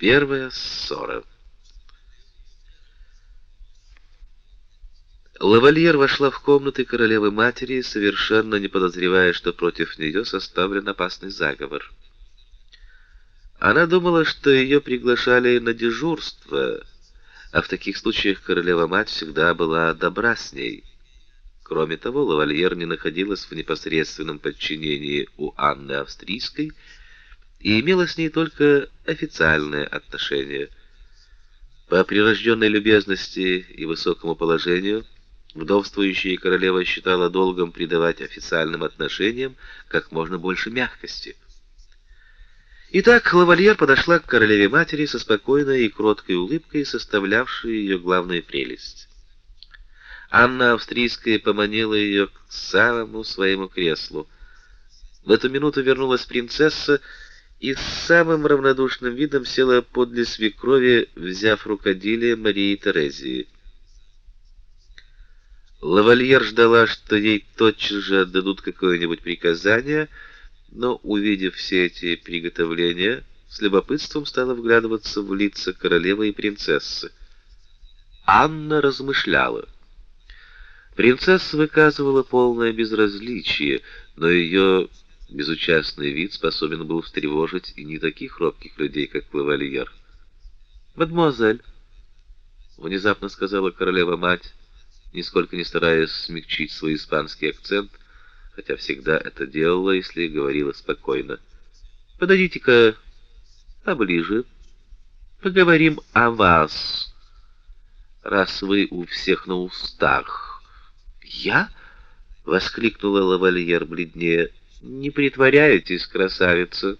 Первая ссора. Лавальер вошла в комнаты королевы матери, совершенно не подозревая, что против нее составлен опасный заговор. Она думала, что ее приглашали на дежурство, а в таких случаях королева мать всегда была добра с ней. Кроме того, лавальер не находилась в непосредственном подчинении у Анны Австрийской и имела с ней только официальные отношения. По прирожденной любезности и высокому положению вдовствующая королева считала долгом придавать официальным отношениям как можно больше мягкости. Итак, лавальер подошла к королеве матери со спокойной и кроткой улыбкой, составлявшей ее главную прелесть. Анна Австрийская поманила ее к самому своему креслу. В эту минуту вернулась принцесса и с самым равнодушным видом села подле свекрови, взяв рукоделие Марии Терезии. Лавальер ждала, что ей тотчас же отдадут какое-нибудь приказание, но, увидев все эти приготовления, с любопытством стала вглядываться в лица королевы и принцессы. Анна размышляла. Принцесса выказывала полное безразличие, но ее безучастный вид способен был встревожить и не таких робких людей, как лавальер. "Мадемуазель", внезапно сказала королева-мать, нисколько не стараясь смягчить свой испанский акцент, хотя всегда это делала, если говорила спокойно. Подойдите-ка поближе. Поговорим о вас. Раз вы у всех на устах. Я воскликнула лавальер бледнее. Не притворяйтесь, красавица.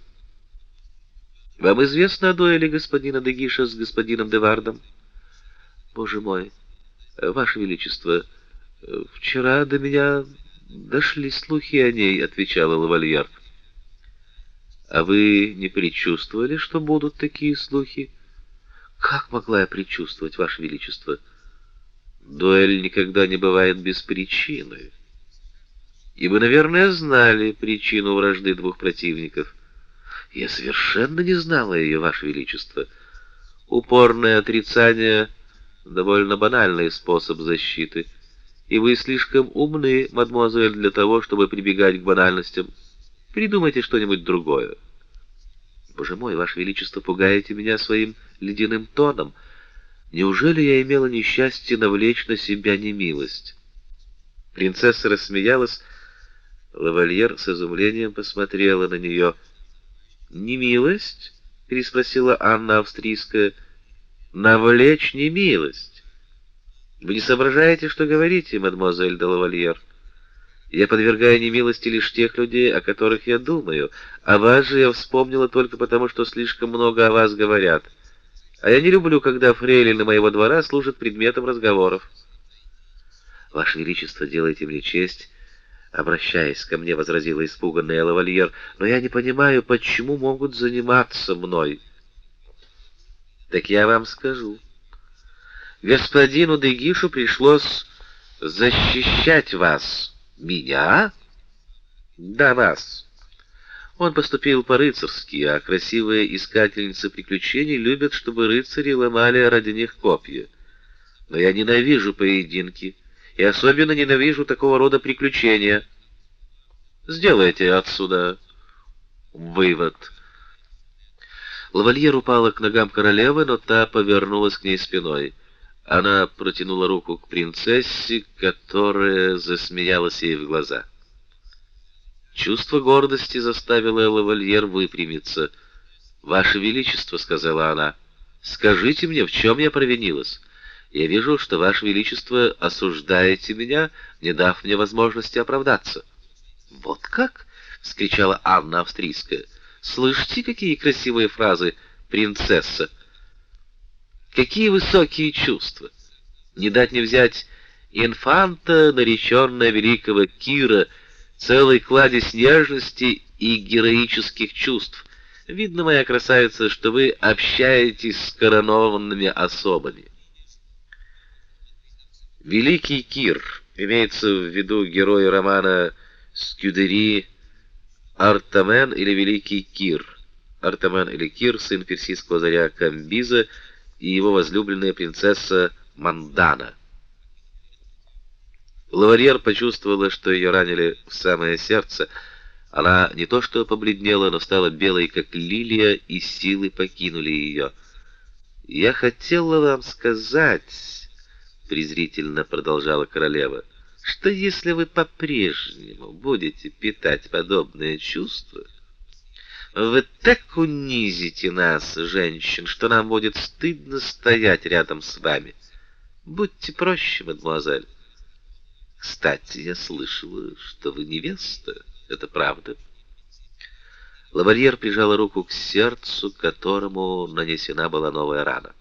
Вам известно о дуэли господина Дегиша с господином Девардом? Боже мой, ваше величество, вчера до меня дошли слухи о ней, отвечала лавальер. А вы не предчувствовали, что будут такие слухи? Как могла я предчувствовать, ваше величество? Дуэль никогда не бывает без причины. И вы, наверное, знали причину вражды двух противников. Я совершенно не знала ее, ваше величество. Упорное отрицание довольно банальный способ защиты и вы слишком умны, мадемуазель, для того, чтобы прибегать к банальностям. Придумайте что-нибудь другое. Боже мой, ваше величество, пугаете меня своим ледяным тоном. Неужели я имела несчастье навлечь на себя немилость? Принцесса рассмеялась. Лавальер с изумлением посмотрела на нее. «Немилость?» — переспросила Анна Австрийская. «Навлечь немилость?» Вы не соображаете, что говорите, мадемуазель де лавальер? Я подвергаю немилости лишь тех людей, о которых я думаю, а вас же я вспомнила только потому, что слишком много о вас говорят. А я не люблю, когда фрейлины моего двора служат предметом разговоров. Ваше величество, делайте мне честь, обращаясь ко мне, возразила испуганная лавальер, но я не понимаю, почему могут заниматься мной. Так я вам скажу. Господину Дегишу пришлось защищать вас. Меня? Да, вас. Он поступил по-рыцарски, а красивые искательницы приключений любят, чтобы рыцари ломали ради них копья. Но я ненавижу поединки, и особенно ненавижу такого рода приключения. Сделайте отсюда вывод. Лавальер упала к ногам королевы, но та повернулась к ней спиной. Она протянула руку к принцессе, которая засмеялась ей в глаза. Чувство гордости заставило лавальер выпрямиться. "Ваше величество", сказала она. "Скажите мне, в чем я провинилась? Я вижу, что ваше величество осуждаете меня, не дав мне возможности оправдаться". "Вот как?" вскричала Анна Австрийская. "Слышите, какие красивые фразы, принцесса?" Какие высокие чувства! Не дать не взять инфанта, нареченная великого Кира, целый кладезь нежности и героических чувств. Видно, моя красавица, что вы общаетесь с коронованными особами. Великий Кир имеется в виду герой романа Скюдери Артамен или Великий Кир. Артаман Эликир, сын персидского царя Камбиза, и его возлюбленная принцесса Мандана. Лавальер почувствовала, что ее ранили в самое сердце. Она не то что побледнела, но стала белой, как лилия, и силы покинули ее. «Я хотела вам сказать...» — презрительно продолжала королева, «что если вы по-прежнему будете питать подобные чувства, вы так унизите нас, женщин, что нам будет стыдно стоять рядом с вами. Будьте проще, мадемуазель». Кстати, я слышала, что вы невеста. Это правда? Лавальер прижала руку к сердцу, которому нанесена была новая рана.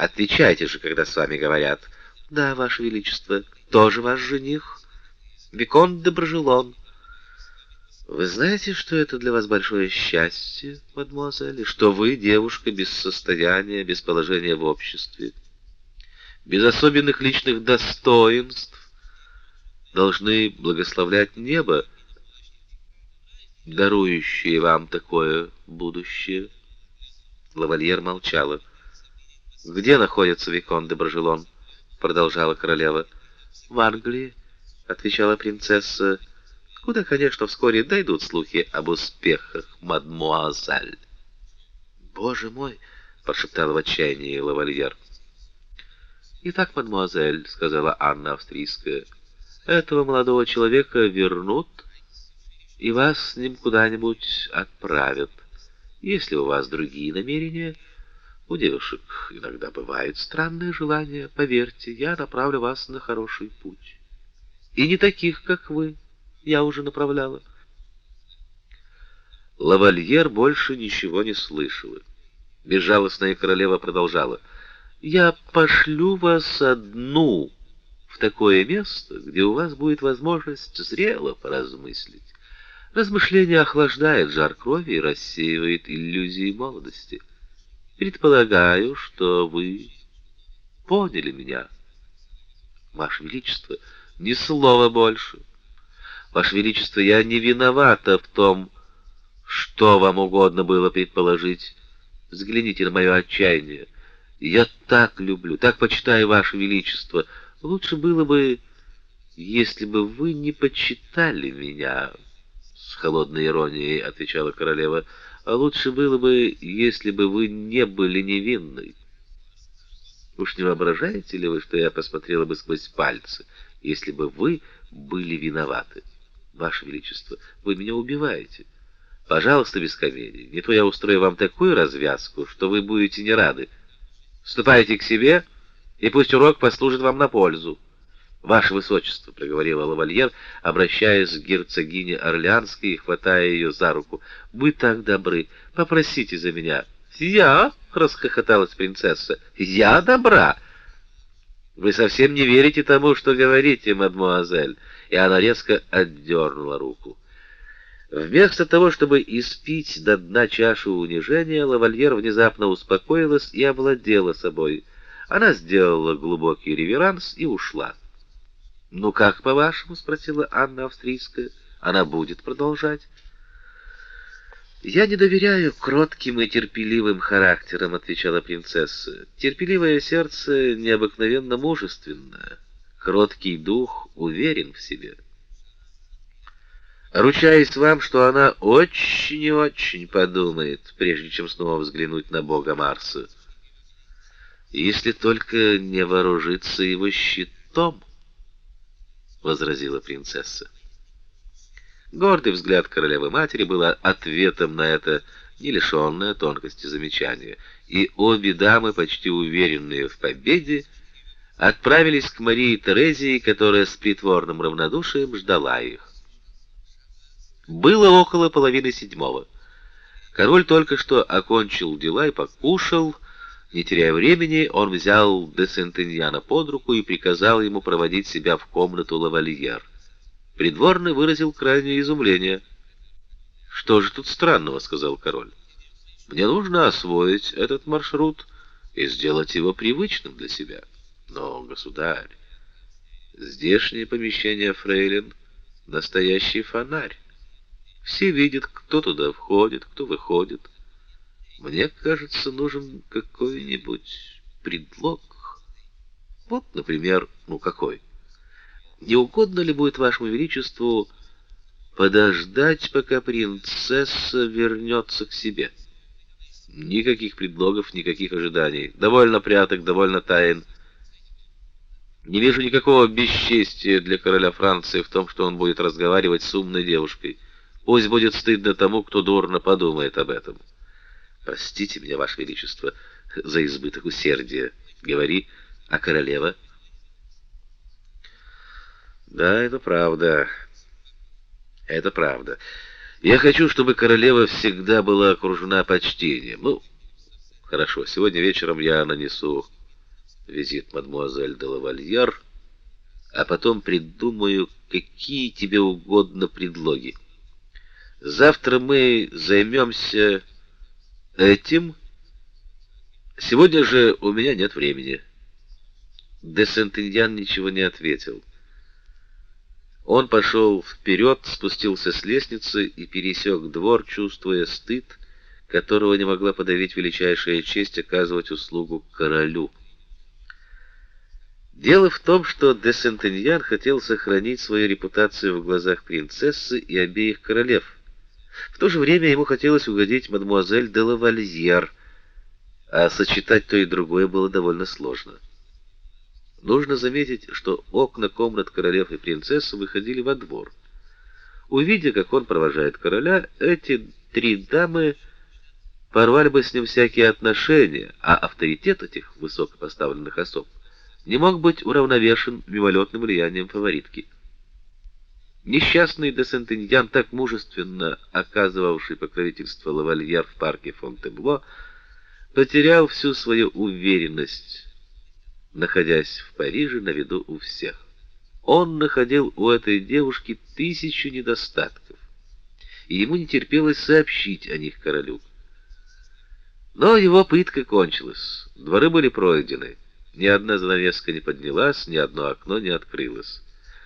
Отвечайте же, когда с вами говорят: "Да, ваше величество, тоже ваш жених, виконт де Брожелон". Вы знаете, что это для вас большое счастье, мадемуазель, что вы девушка без состояния, без положения в обществе, без особенных личных достоинств, должны благословлять небо, дарующее вам такое будущее. Лавальер молчала. Где находится викон де Брожелон? продолжала королева. В Англии, отвечала принцесса. Куда, конечно, вскоре дойдут слухи об успехах мадмуазель. Боже мой, прошептала в отчаянии лавальер. Итак, мадмуазель, сказала Анна австрийская. Этого молодого человека вернут и вас с ним куда-нибудь отправят. Если у вас другие намерения, у девушек иногда бывают странные желания, поверьте, я направлю вас на хороший путь. И не таких, как вы, я уже направляла. Лавальер больше ничего не слышала. Безжалостная королева продолжала: "Я пошлю вас одну в такое место, где у вас будет возможность зрело поразмыслить. Размышление охлаждает жар крови и рассеивает иллюзии молодости. Предполагаю, что вы поняли меня. Ваше величество, ни слова больше. Ваше величество, я не виновата в том, что вам угодно было предположить. Взгляните на мое отчаяние. Я так люблю, так почитаю ваше величество, Лучше было бы, если бы вы не почитали меня, с холодной иронией отвечала королева. А лучше было бы, если бы вы не были невинной. Уж не воображаете ли вы, что я посмотрела бы сквозь пальцы, если бы вы были виноваты? Ваше величество, вы меня убиваете. Пожалуйста, без комедий. Не то я устрою вам такую развязку, что вы будете не рады. Ступайте к себе и пусть урок послужит вам на пользу. Ваше высочество, проговорила лавальер, обращаясь к герцогине Орлеанской и хватая ее за руку. Вы так добры, попросите за меня. Я, расхохоталась принцесса. Я добра. Вы совсем не верите тому, что говорите, мадмуазель. И она резко отдернула руку. Вместо того, чтобы испить до дна чашу унижения, лавальер внезапно успокоилась и овладела собой. Она сделала глубокий реверанс и ушла. "Ну как, по-вашему?" спросила Анна Австрийская. "Она будет продолжать?" "Я не доверяю кротким и терпеливым характерам", отвечала принцесса. "Терпеливое сердце необыкновенно мужественное, кроткий дух уверен в себе. Ручаюсь вам, что она очень и очень подумает, прежде чем снова взглянуть на бога Марса" если только не вооружиться его щитом, возразила принцесса. Гордый взгляд королевы матери был ответом на это не лишенное тонкости замечание, и обе дамы, почти уверенные в победе, отправились к Марии Терезии, которая с притворным равнодушием ждала их. Было около половины седьмого. Король только что окончил дела и покушал, не теряя времени, он взял де Сентеньяна под руку и приказал ему проводить себя в комнату лавальер. Придворный выразил крайнее изумление. «Что же тут странного?» — сказал король. «Мне нужно освоить этот маршрут и сделать его привычным для себя. Но, государь, здешнее помещение фрейлин — настоящий фонарь. Все видят, кто туда входит, кто выходит. Мне кажется, нужен какой-нибудь предлог. Вот, например, ну какой? Не угодно ли будет вашему величеству подождать, пока принцесса вернется к себе? Никаких предлогов, никаких ожиданий. Довольно пряток, довольно тайн. Не вижу никакого бесчестия для короля Франции в том, что он будет разговаривать с умной девушкой. Пусть будет стыдно тому, кто дурно подумает об этом. Простите меня, ваше величество, за избыток усердия. Говори, а королева? Да, это правда. Это правда. Я хочу, чтобы королева всегда была окружена почтением. Ну, хорошо, сегодня вечером я нанесу визит мадмуазель де лавальер, а потом придумаю, какие тебе угодно предлоги. Завтра мы займемся этим. Сегодня же у меня нет времени. Де Сентеньян ничего не ответил. Он пошел вперед, спустился с лестницы и пересек двор, чувствуя стыд, которого не могла подавить величайшая честь оказывать услугу королю. Дело в том, что де Сентеньян хотел сохранить свою репутацию в глазах принцессы и обеих королев. В то же время ему хотелось угодить мадемуазель де лавальер, а сочетать то и другое было довольно сложно. Нужно заметить, что окна комнат королев и принцессы выходили во двор. Увидя, как он провожает короля, эти три дамы порвали бы с ним всякие отношения, а авторитет этих высокопоставленных особ не мог быть уравновешен мимолетным влиянием фаворитки. Несчастный де Сентеньян, так мужественно оказывавший покровительство лавальер в парке Фонтенбло, потерял всю свою уверенность, находясь в Париже на виду у всех. Он находил у этой девушки тысячу недостатков, и ему не терпелось сообщить о них королю. Но его пытка кончилась. Дворы были пройдены. Ни одна занавеска не поднялась, ни одно окно не открылось.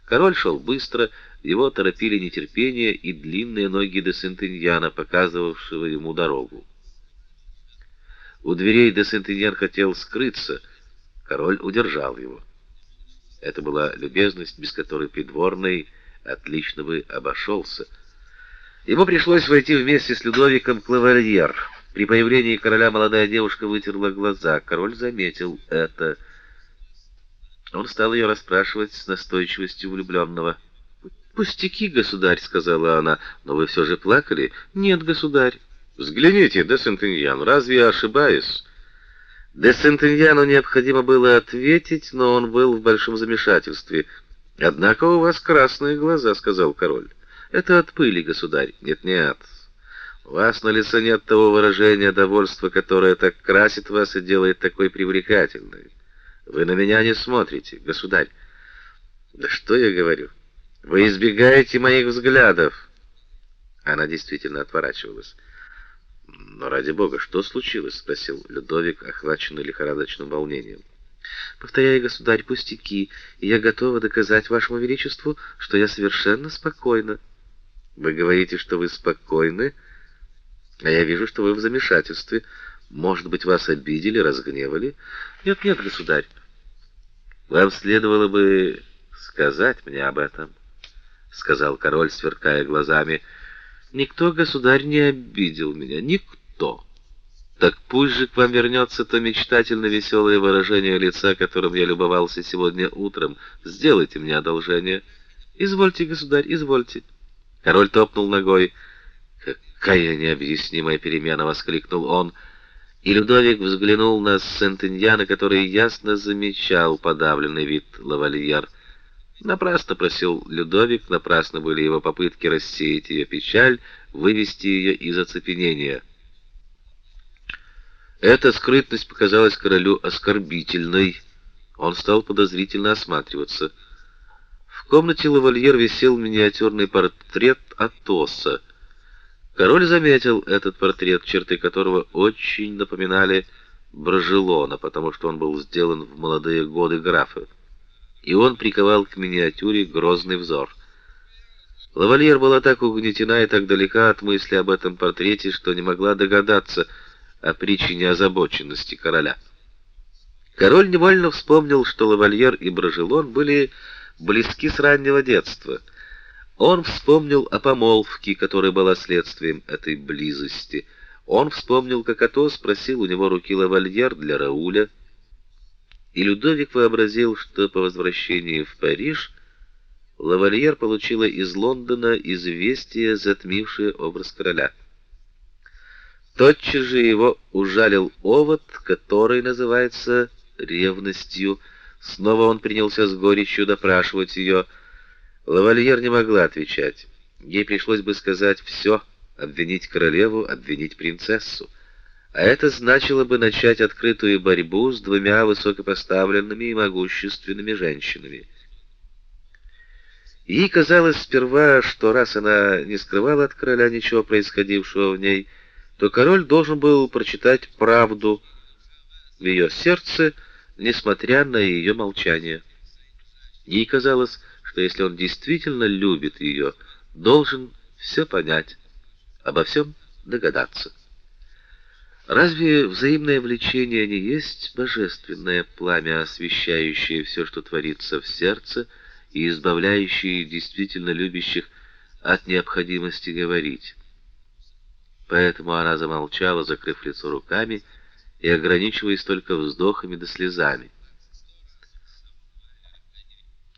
Король шел быстро, его торопили нетерпение и длинные ноги де Сентеньяна, показывавшего ему дорогу. У дверей де Сентеньян хотел скрыться, король удержал его. Это была любезность, без которой придворный отлично бы обошелся. Ему пришлось войти вместе с Людовиком Клавальер. При появлении короля молодая девушка вытерла глаза. Король заметил это. Он стал ее расспрашивать с настойчивостью влюбленного. «Пустяки, государь», — сказала она, — «но вы все же плакали?» «Нет, государь». «Взгляните, де Сентеньян, разве я ошибаюсь?» Де Сентеньяну необходимо было ответить, но он был в большом замешательстве. «Однако у вас красные глаза», — сказал король. «Это от пыли, государь». «Нет-нет, у вас на лице нет того выражения довольства, которое так красит вас и делает такой привлекательной. Вы на меня не смотрите, государь. Да что я говорю? Вы избегаете моих взглядов. Она действительно отворачивалась. Но ради бога, что случилось, спросил Людовик, охваченный лихорадочным волнением. Повторяю, государь, пустяки, и я готова доказать вашему величеству, что я совершенно спокойна. Вы говорите, что вы спокойны? А я вижу, что вы в замешательстве. Может быть, вас обидели, разгневали? Нет, нет, государь. Вам следовало бы сказать мне об этом, сказал король, сверкая глазами. Никто, государь, не обидел меня, никто. Так пусть же к вам вернется то мечтательно веселое выражение лица, которым я любовался сегодня утром. Сделайте мне одолжение. Извольте, государь, извольте. Король топнул ногой. «Какая необъяснимая перемена!» — воскликнул он. И Людовик взглянул на Сентеньяна, который ясно замечал подавленный вид лавальер. Напрасно просил Людовик, напрасно были его попытки рассеять ее печаль, вывести ее из оцепенения. Эта скрытность показалась королю оскорбительной. Он стал подозрительно осматриваться. В комнате лавальер висел миниатюрный портрет Атоса — Король заметил этот портрет, черты которого очень напоминали Брожелона, потому что он был сделан в молодые годы графа. И он приковал к миниатюре грозный взор. Лавальер была так угнетена и так далека от мысли об этом портрете, что не могла догадаться о причине озабоченности короля. Король невольно вспомнил, что Лавальер и Брожелон были близки с раннего детства. Он вспомнил о помолвке, которая была следствием этой близости. Он вспомнил, как Атос спросил у него руки Лавальер для Рауля, и Людовик вообразил, что по возвращении в Париж Лавальер получила из Лондона известие, затмившее образ короля. Тотчас же его ужалил овод, который называется ревностью. Снова он принялся с горечью допрашивать ее. Лавальер не могла отвечать. Ей пришлось бы сказать все, обвинить королеву, обвинить принцессу. А это значило бы начать открытую борьбу с двумя высокопоставленными и могущественными женщинами. Ей казалось сперва, что раз она не скрывала от короля ничего происходившего в ней, то король должен был прочитать правду в ее сердце, несмотря на ее молчание. Ей казалось, что если он действительно любит ее, должен все понять, обо всем догадаться. Разве взаимное влечение не есть божественное пламя, освещающее все, что творится в сердце, и избавляющие действительно любящих от необходимости говорить. Поэтому она замолчала, закрыв лицо руками и ограничиваясь только вздохами да слезами.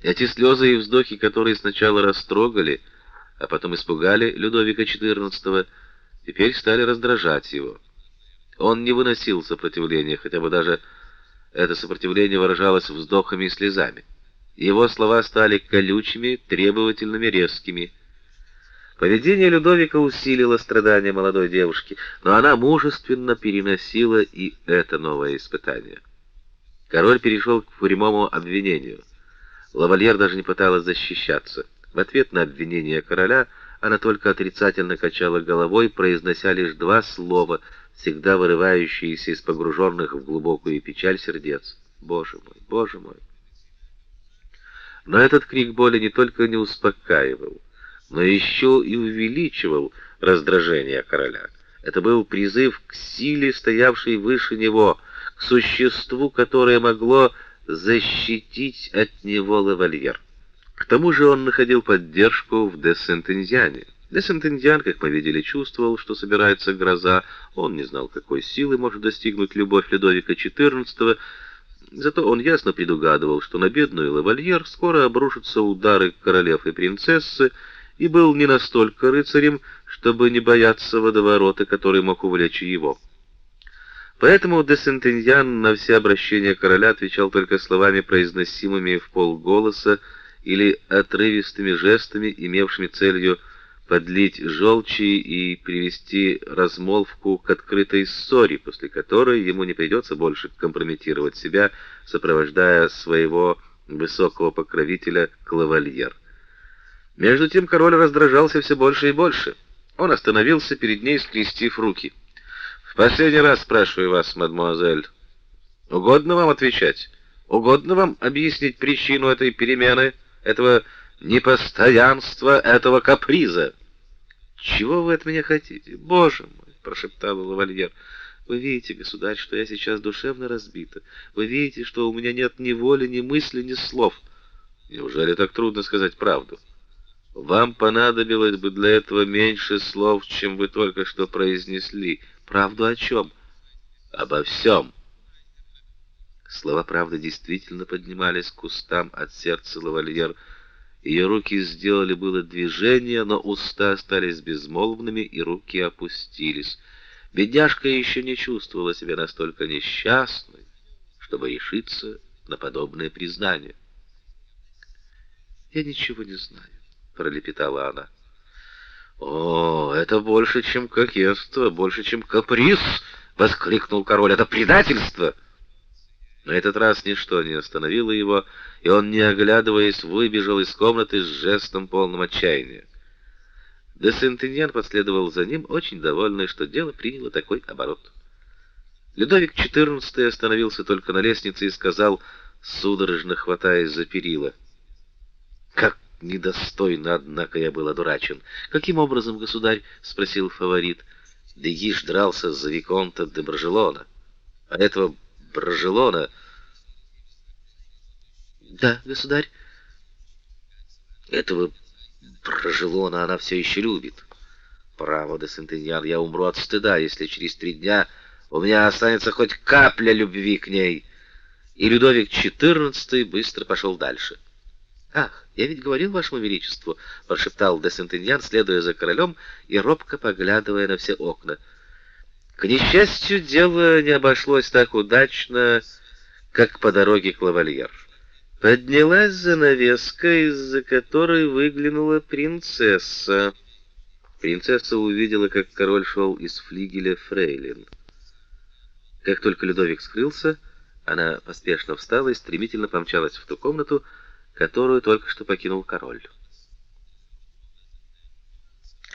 Эти слезы и вздохи, которые сначала растрогали, а потом испугали Людовика XIV, теперь стали раздражать его. Он не выносил сопротивления, хотя бы даже это сопротивление выражалось вздохами и слезами. Его слова стали колючими, требовательными, резкими. Поведение Людовика усилило страдания молодой девушки, но она мужественно переносила и это новое испытание. Король перешел к прямому обвинению. Лавальер даже не пыталась защищаться. В ответ на обвинение короля она только отрицательно качала головой, произнося лишь два слова, всегда вырывающиеся из погруженных в глубокую печаль сердец. «Боже мой, Боже мой!» Но этот крик боли не только не успокаивал, но еще и увеличивал раздражение короля. Это был призыв к силе, стоявшей выше него, к существу, которое могло защитить от него лавальер. К тому же он находил поддержку в де Сентензиане. Де Сентензиан, как мы видели, чувствовал, что собирается гроза. Он не знал, какой силы может достигнуть любовь Людовика XIV, Зато он ясно предугадывал, что на бедную лавальер скоро обрушатся удары королев и принцессы, и был не настолько рыцарем, чтобы не бояться водоворота, который мог увлечь его. Поэтому де Сентеньян на все обращения короля отвечал только словами, произносимыми в полголоса или отрывистыми жестами, имевшими целью подлить желчи и привести размолвку к открытой ссоре, после которой ему не придется больше компрометировать себя, сопровождая своего высокого покровителя Клавальер. Между тем король раздражался все больше и больше. Он остановился перед ней, скрестив руки. «В последний раз спрашиваю вас, мадемуазель, угодно вам отвечать? Угодно вам объяснить причину этой перемены, этого непостоянства этого каприза. Чего вы от меня хотите? Боже мой, прошептал лавальер. Вы видите, государь, что я сейчас душевно разбита. Вы видите, что у меня нет ни воли, ни мысли, ни слов. Неужели так трудно сказать правду? Вам понадобилось бы для этого меньше слов, чем вы только что произнесли. Правду о чем? Обо всем. Слова правды действительно поднимались к устам от сердца лавальер. Ее руки сделали было движение, но уста остались безмолвными, и руки опустились. Бедняжка еще не чувствовала себя настолько несчастной, чтобы решиться на подобное признание. «Я ничего не знаю», — пролепетала она. «О, это больше, чем кокетство, больше, чем каприз!» — воскликнул король. «Это предательство!» На этот раз ничто не остановило его, и он, не оглядываясь, выбежал из комнаты с жестом полным отчаяния. Де Сентеньян последовал за ним, очень довольный, что дело приняло такой оборот. Людовик XIV остановился только на лестнице и сказал, судорожно хватаясь за перила: "Как недостойно, однако я был одурачен. Каким образом, государь, спросил фаворит. Дегиш дрался за виконта де Брожелона. А этого Брожелона Да, государь. Этого Брожелона она все еще любит. Право, де Сентеньян, я умру от стыда, если через три дня у меня останется хоть капля любви к ней. И Людовик XIV быстро пошел дальше. Ах, я ведь говорил вашему величеству, прошептал де Сентеньян, следуя за королем и робко поглядывая на все окна. К несчастью, дело не обошлось так удачно, как по дороге к лавальер. Поднялась занавеска, из-за которой выглянула принцесса. Принцесса увидела, как король шел из флигеля фрейлин. Как только Людовик скрылся, она поспешно встала и стремительно помчалась в ту комнату, которую только что покинул король.